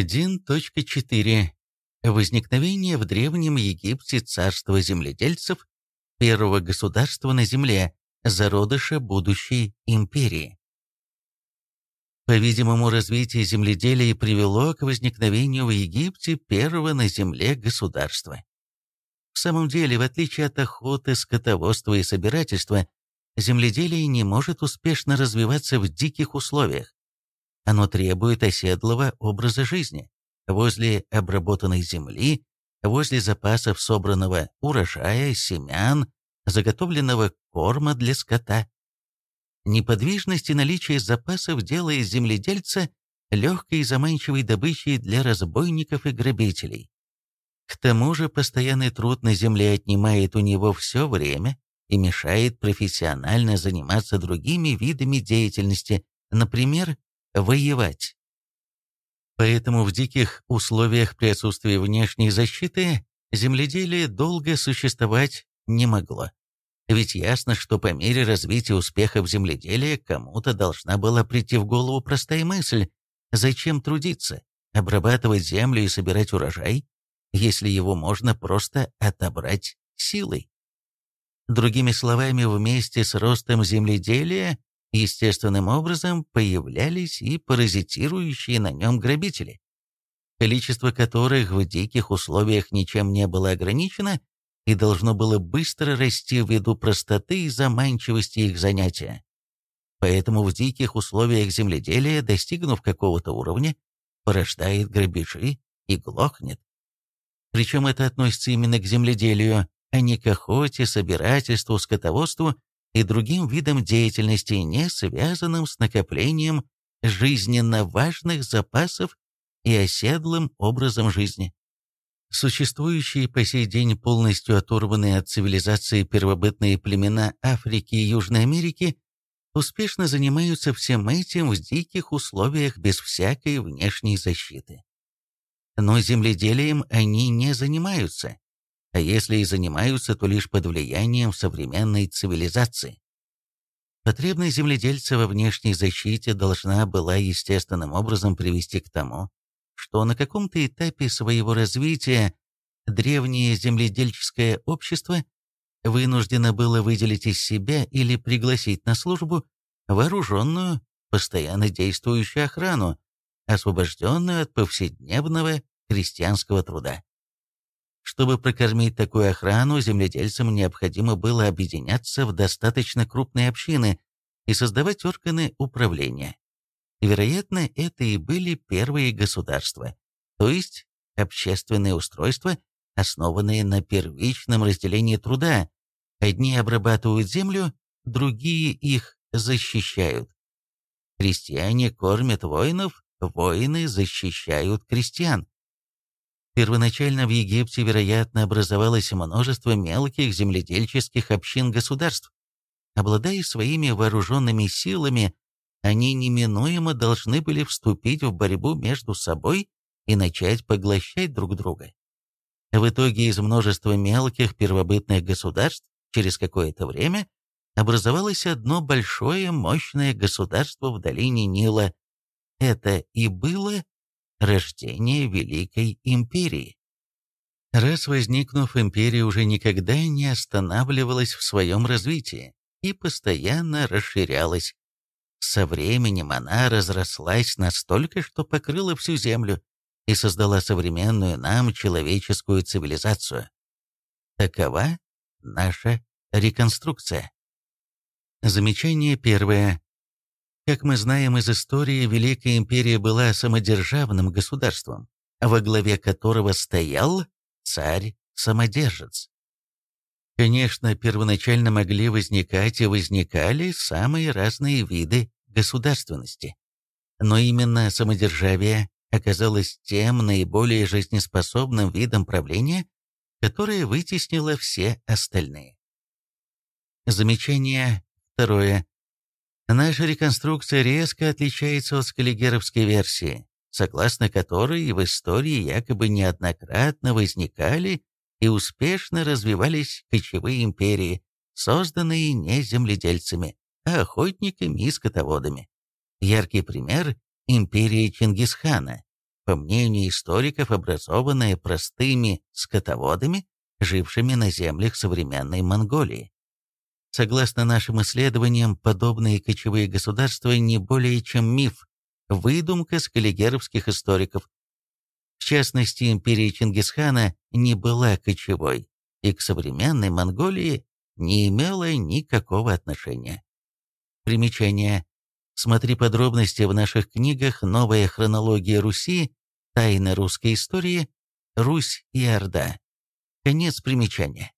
1.4. Возникновение в Древнем Египте царства земледельцев, первого государства на земле, зародыша будущей империи. По-видимому, развитие земледелия привело к возникновению в Египте первого на земле государства. В самом деле, в отличие от охоты, скотоводства и собирательства, земледелие не может успешно развиваться в диких условиях. Оно требует оседлого образа жизни, возле обработанной земли, возле запасов собранного урожая, семян, заготовленного корма для скота. Неподвижность и наличие запасов делает земледельца легкой и заманчивой добычей для разбойников и грабителей. К тому же постоянный труд на земле отнимает у него все время и мешает профессионально заниматься другими видами деятельности, например, воевать. Поэтому в диких условиях при отсутствии внешней защиты земледелие долго существовать не могло. Ведь ясно, что по мере развития успехов земледелия кому-то должна была прийти в голову простая мысль, зачем трудиться, обрабатывать землю и собирать урожай, если его можно просто отобрать силой. Другими словами, вместе с ростом земледелия естественным образом появлялись и паразитирующие на нем грабители, количество которых в диких условиях ничем не было ограничено и должно было быстро расти ввиду простоты и заманчивости их занятия. Поэтому в диких условиях земледелия, достигнув какого-то уровня, порождает грабежи и глохнет. Причем это относится именно к земледелию, а не к охоте, собирательству, скотоводству и другим видам деятельности, не связанным с накоплением жизненно важных запасов и оседлым образом жизни. Существующие по сей день полностью оторванные от цивилизации первобытные племена Африки и Южной Америки успешно занимаются всем этим в диких условиях без всякой внешней защиты. Но земледелием они не занимаются, а если и занимаются, то лишь под влиянием современной цивилизации. Потребность земледельца во внешней защите должна была естественным образом привести к тому, что на каком-то этапе своего развития древнее земледельческое общество вынуждено было выделить из себя или пригласить на службу вооруженную, постоянно действующую охрану, освобожденную от повседневного крестьянского труда. Чтобы прокормить такую охрану, земледельцам необходимо было объединяться в достаточно крупные общины и создавать органы управления. Вероятно, это и были первые государства, то есть общественные устройства, основанные на первичном разделении труда. Одни обрабатывают землю, другие их защищают. Крестьяне кормят воинов, воины защищают крестьян. Первоначально в Египте, вероятно, образовалось множество мелких земледельческих общин государств. Обладая своими вооруженными силами, они неминуемо должны были вступить в борьбу между собой и начать поглощать друг друга. В итоге из множества мелких первобытных государств через какое-то время образовалось одно большое мощное государство в долине Нила. Это и было рождение Великой Империи. Раз возникнув, империя уже никогда не останавливалась в своем развитии и постоянно расширялась. Со временем она разрослась настолько, что покрыла всю Землю и создала современную нам человеческую цивилизацию. Такова наша реконструкция. Замечание первое. Как мы знаем из истории, Великая Империя была самодержавным государством, во главе которого стоял царь-самодержец. Конечно, первоначально могли возникать и возникали самые разные виды государственности. Но именно самодержавие оказалось тем наиболее жизнеспособным видом правления, которое вытеснило все остальные. Замечание второе. Наша реконструкция резко отличается от скаллигеровской версии, согласно которой в истории якобы неоднократно возникали и успешно развивались кочевые империи, созданные не земледельцами, а охотниками и скотоводами. Яркий пример – империя Чингисхана, по мнению историков, образованное простыми скотоводами, жившими на землях современной Монголии. Согласно нашим исследованиям, подобные кочевые государства не более чем миф, выдумка скаллигеровских историков. В частности, империя Чингисхана не была кочевой и к современной Монголии не имела никакого отношения. Примечание. Смотри подробности в наших книгах «Новая хронология Руси», «Тайны русской истории», «Русь и Орда». Конец примечания.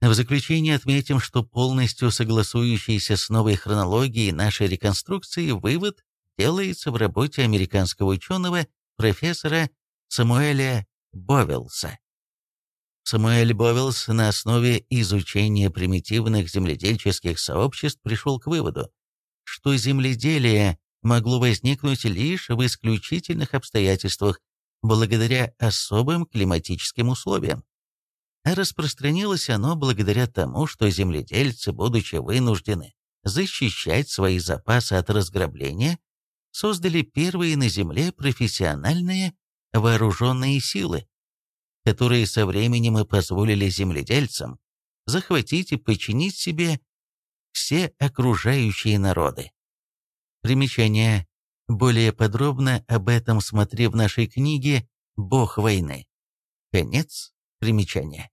В заключение отметим, что полностью согласующийся с новой хронологией нашей реконструкции вывод делается в работе американского ученого профессора Самуэля Бовелса. Самуэль Бовелс на основе изучения примитивных земледельческих сообществ пришел к выводу, что земледелие могло возникнуть лишь в исключительных обстоятельствах, благодаря особым климатическим условиям распространилось оно благодаря тому, что земледельцы, будучи вынуждены защищать свои запасы от разграбления, создали первые на Земле профессиональные вооруженные силы, которые со временем и позволили земледельцам захватить и подчинить себе все окружающие народы. Примечание. Более подробно об этом смотри в нашей книге «Бог войны». Конец примечания.